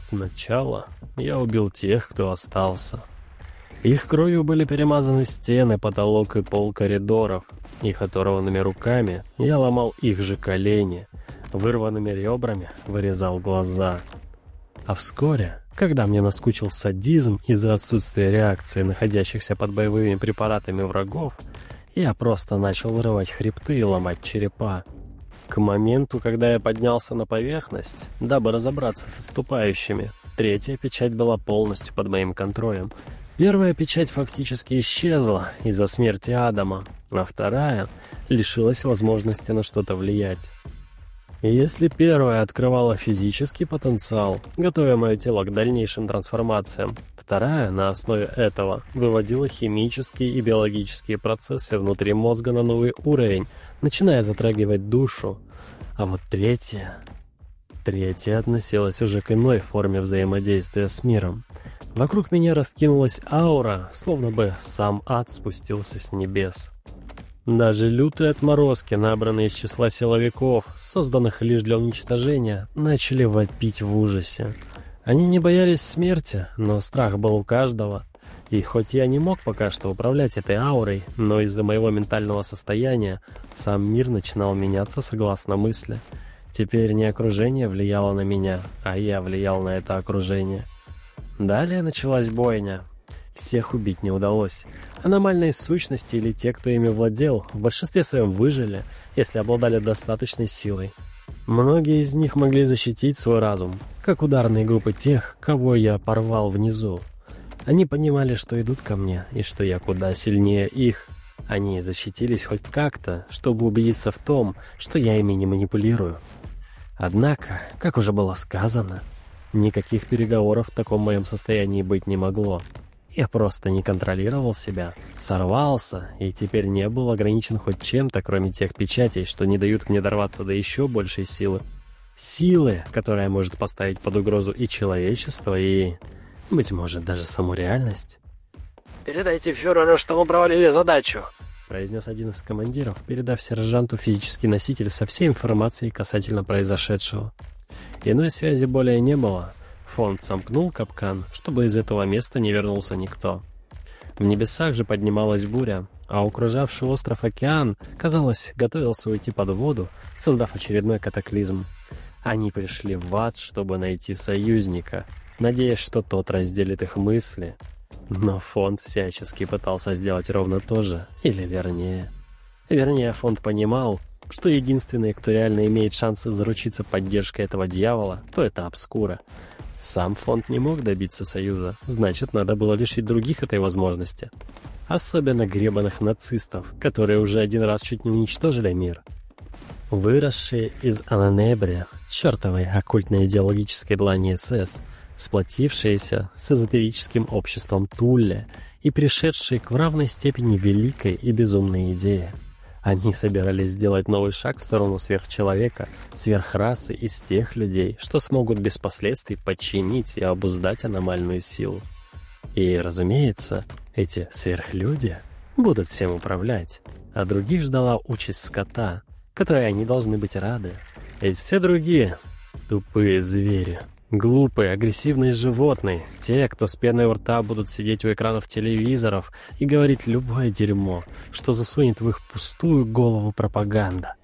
Сначала я убил тех, кто остался. Их кровью были перемазаны стены, потолок и пол коридоров. Их оторванными руками я ломал их же колени, вырванными ребрами вырезал глаза. А вскоре, когда мне наскучил садизм из-за отсутствия реакции находящихся под боевыми препаратами врагов, я просто начал вырывать хребты и ломать черепа. К моменту, когда я поднялся на поверхность, дабы разобраться с отступающими, третья печать была полностью под моим контролем. Первая печать фактически исчезла из-за смерти Адама, а вторая лишилась возможности на что-то влиять. Если первая открывала физический потенциал, готовя мое тело к дальнейшим трансформациям, вторая на основе этого выводила химические и биологические процессы внутри мозга на новый уровень, начиная затрагивать душу. А вот третья... Третья относилась уже к иной форме взаимодействия с миром. Вокруг меня раскинулась аура, словно бы сам ад спустился с небес. Даже лютые отморозки, набранные из числа силовиков, созданных лишь для уничтожения, начали вопить в ужасе. Они не боялись смерти, но страх был у каждого. И хоть я не мог пока что управлять этой аурой, но из-за моего ментального состояния сам мир начинал меняться согласно мысли. Теперь не окружение влияло на меня, а я влиял на это окружение. Далее началась бойня. Всех убить не удалось. Аномальные сущности или те, кто ими владел, в большинстве своем выжили, если обладали достаточной силой. Многие из них могли защитить свой разум, как ударные группы тех, кого я порвал внизу. Они понимали, что идут ко мне, и что я куда сильнее их. Они защитились хоть как-то, чтобы убедиться в том, что я ими не манипулирую. Однако, как уже было сказано, никаких переговоров в таком моем состоянии быть не могло. Я просто не контролировал себя, сорвался и теперь не был ограничен хоть чем-то, кроме тех печатей, что не дают мне дорваться до еще большей силы. Силы, которая может поставить под угрозу и человечество, и, быть может, даже саму реальность. «Передайте фюреру, что мы провалили задачу», — произнес один из командиров, передав сержанту физический носитель со всей информацией касательно произошедшего. Иной связи более не было, Фонд сомкнул капкан, чтобы из этого места не вернулся никто. В небесах же поднималась буря, а окружавший остров океан, казалось, готовился уйти под воду, создав очередной катаклизм. Они пришли в ад, чтобы найти союзника, надеясь, что тот разделит их мысли. Но фонд всячески пытался сделать ровно то же, или вернее. Вернее, фонд понимал, что единственный, кто реально имеет шансы заручиться поддержкой этого дьявола, то это Обскура. Сам фонд не мог добиться союза, значит, надо было лишить других этой возможности. Особенно гребаных нацистов, которые уже один раз чуть не уничтожили мир. Выросшие из Ананебрия, чертовой оккультной идеологической длани СС, сплотившиеся с эзотерическим обществом Тулле и пришедшие к в равной степени великой и безумной идее – они собирались сделать новый шаг в сторону сверхчеловека, сверхрасы из тех людей, что смогут без последствий подчинить и обуздать аномальную силу. И, разумеется, эти сверхлюди будут всем управлять, а других ждала участь скота, которой они должны быть рады. Ведь все другие — тупые звери. Глупые, агрессивные животные, те, кто с пеной у рта будут сидеть у экранов телевизоров и говорить любое дерьмо, что засунет в их пустую голову пропаганда.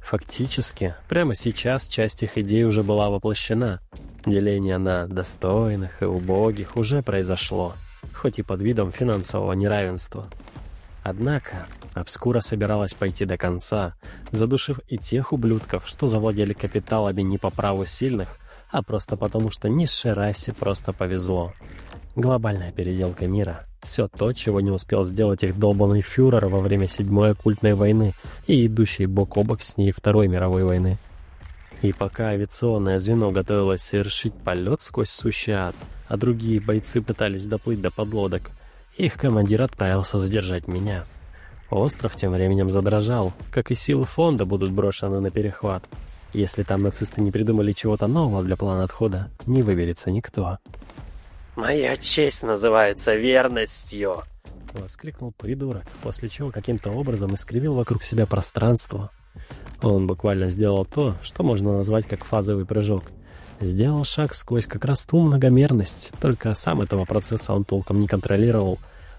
Фактически, прямо сейчас часть их идей уже была воплощена. Деление на достойных и убогих уже произошло, хоть и под видом финансового неравенства. Однако, Обскура собиралась пойти до конца, задушив и тех ублюдков, что завладели капиталами не по праву сильных, а просто потому, что низшей расе просто повезло. Глобальная переделка мира. Все то, чего не успел сделать их долбанный фюрер во время Седьмой оккультной войны и идущей бок о бок с ней Второй мировой войны. И пока авиационное звено готовилось совершить полет сквозь сущий ад, а другие бойцы пытались доплыть до подлодок, их командир отправился задержать меня. Остров тем временем задрожал, как и силы фонда будут брошены на перехват. Если там нацисты не придумали чего-то нового для плана отхода, не выберется никто. «Моя честь называется верностью!» — воскликнул придурок, после чего каким-то образом искривил вокруг себя пространство. Он буквально сделал то, что можно назвать как фазовый прыжок. Сделал шаг сквозь как раз ту многомерность, только сам этого процесса он толком не контролировал.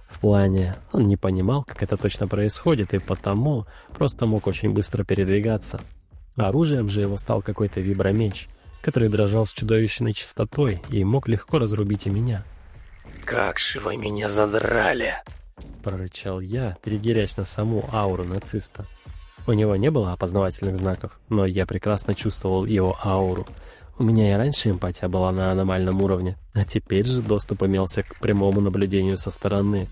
В плане, он не понимал, как это точно происходит, и потому просто мог очень быстро передвигаться. Оружием же его стал какой-то вибромеч, который дрожал с чудовищной частотой и мог легко разрубить и меня. «Как же вы меня задрали!» — прорычал я, триггерясь на саму ауру нациста. У него не было опознавательных знаков, но я прекрасно чувствовал его ауру. У меня и раньше эмпатия была на аномальном уровне, а теперь же доступ имелся к прямому наблюдению со стороны.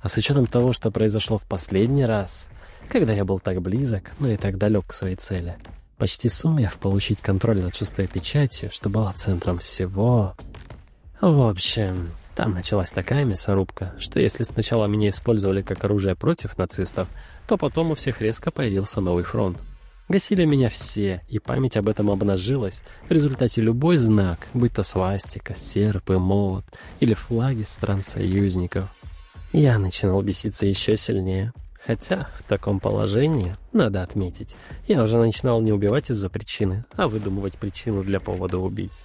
А с учетом того, что произошло в последний раз, когда я был так близок, но и так далек к своей цели, почти сумев получить контроль над шестой печатью, что была центром всего... В общем, там началась такая мясорубка, что если сначала меня использовали как оружие против нацистов, то потом у всех резко появился новый фронт. Гасили меня все, и память об этом обнажилась. В результате любой знак, будь то свастика, серп и молот, или флаги стран-союзников, я начинал беситься еще сильнее. Хотя в таком положении, надо отметить, я уже начинал не убивать из-за причины, а выдумывать причину для повода убить.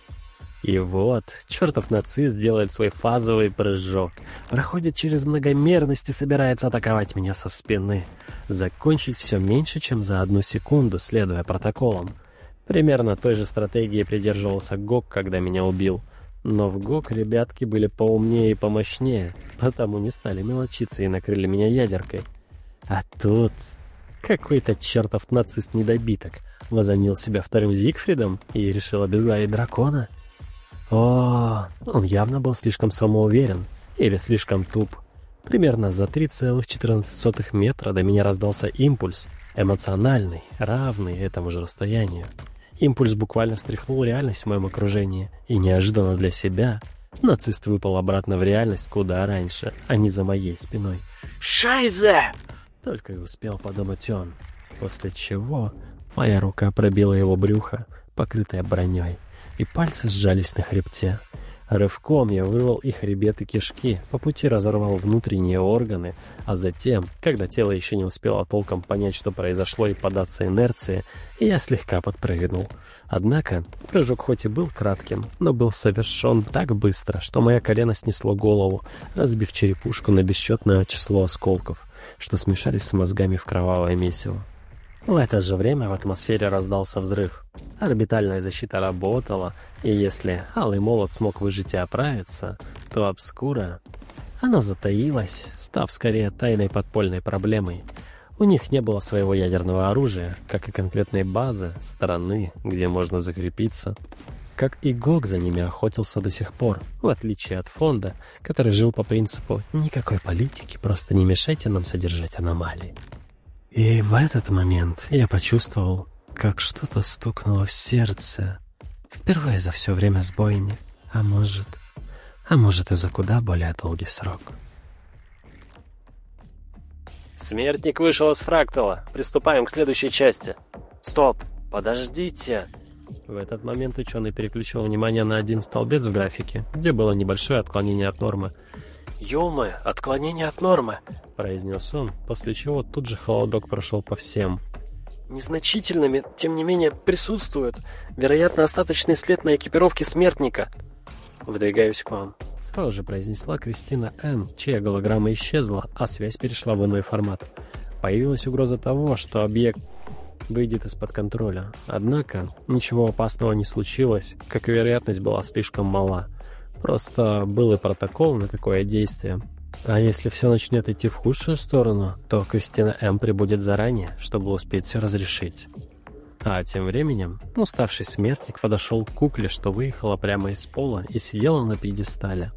И вот, чертов нацист делает свой фазовый прыжок, проходит через многомерность и собирается атаковать меня со спины. Закончить все меньше, чем за одну секунду, следуя протоколам. Примерно той же стратегии придерживался Гок, когда меня убил. Но в ГОК ребятки были поумнее и помощнее, потому не стали мелочиться и накрыли меня ядеркой. А тут какой-то чертов нацист-недобиток возомнил себя вторым Зигфридом и решил обезглавить дракона. О, он явно был слишком самоуверен или слишком туп. Примерно за 3,14 метра до меня раздался импульс, эмоциональный, равный этому же расстоянию. Импульс буквально встряхнул реальность в моем окружении, и неожиданно для себя нацист выпал обратно в реальность куда раньше, а не за моей спиной. «Шайзе!» Только и успел подумать он, после чего моя рука пробила его брюхо, покрытое броней и пальцы сжались на хребте. Рывком я вырвал их хребет и кишки, по пути разорвал внутренние органы, а затем, когда тело еще не успело толком понять, что произошло и податься инерции, я слегка подпрыгнул. Однако прыжок хоть и был кратким, но был совершен так быстро, что моя колено снесло голову, разбив черепушку на бесчетное число осколков, что смешались с мозгами в кровавое месиво. В это же время в атмосфере раздался взрыв. Орбитальная защита работала, и если Алый Молот смог выжить и оправиться, то Обскура... Она затаилась, став скорее тайной подпольной проблемой. У них не было своего ядерного оружия, как и конкретной базы, страны, где можно закрепиться. Как и Гог за ними охотился до сих пор, в отличие от фонда, который жил по принципу «никакой политики, просто не мешайте нам содержать аномалии». И в этот момент я почувствовал, как что-то стукнуло в сердце. Впервые за все время сбойни. А может... А может и за куда более долгий срок. Смертник вышел из фрактала. Приступаем к следующей части. Стоп, подождите. В этот момент ученый переключил внимание на один столбец в графике, где было небольшое отклонение от нормы. «Юмы, отклонение от нормы», — произнес он, после чего тут же холодок прошел по всем. «Незначительными, тем не менее, присутствуют. Вероятно, остаточный след на экипировке смертника. Выдвигаюсь к вам». Сразу же произнесла Кристина М., чья голограмма исчезла, а связь перешла в иной формат. Появилась угроза того, что объект выйдет из-под контроля. Однако ничего опасного не случилось, как и вероятность была слишком мала. Просто был и протокол на такое действие. А если все начнет идти в худшую сторону, то Кристина М. прибудет заранее, чтобы успеть все разрешить. А тем временем уставший смертник подошел к кукле, что выехала прямо из пола и сидела на пьедестале.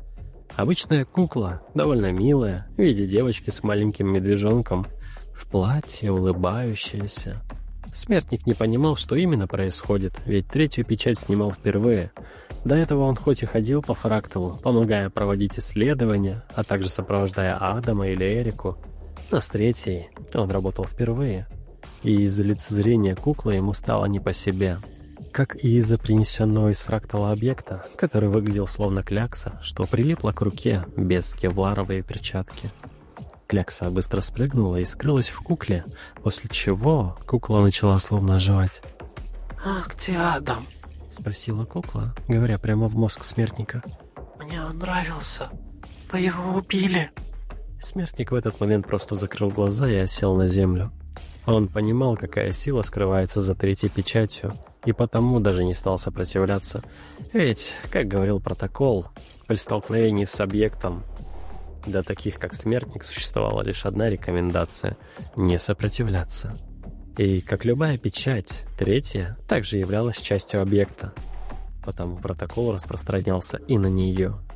Обычная кукла, довольно милая, в виде девочки с маленьким медвежонком, в платье, улыбающаяся. Смертник не понимал, что именно происходит, ведь третью печать снимал впервые. До этого он хоть и ходил по фракталу, помогая проводить исследования, а также сопровождая Адама или Эрику, но с третьей он работал впервые. И из-за лицезрения куклы ему стало не по себе. Как и из-за принесенного из фрактала объекта, который выглядел словно клякса, что прилипло к руке без кевларовой перчатки. Клякса быстро спрыгнула и скрылась в кукле, после чего кукла начала словно оживать. «А где Адам?» Спросила кукла, говоря прямо в мозг смертника. «Мне он нравился. Вы его убили». Смертник в этот момент просто закрыл глаза и осел на землю. Он понимал, какая сила скрывается за третьей печатью, и потому даже не стал сопротивляться. Ведь, как говорил протокол, при столкновении с объектом для таких, как смертник, существовала лишь одна рекомендация — не сопротивляться. И, как любая печать, третья также являлась частью объекта. Потому протокол распространялся и на нее —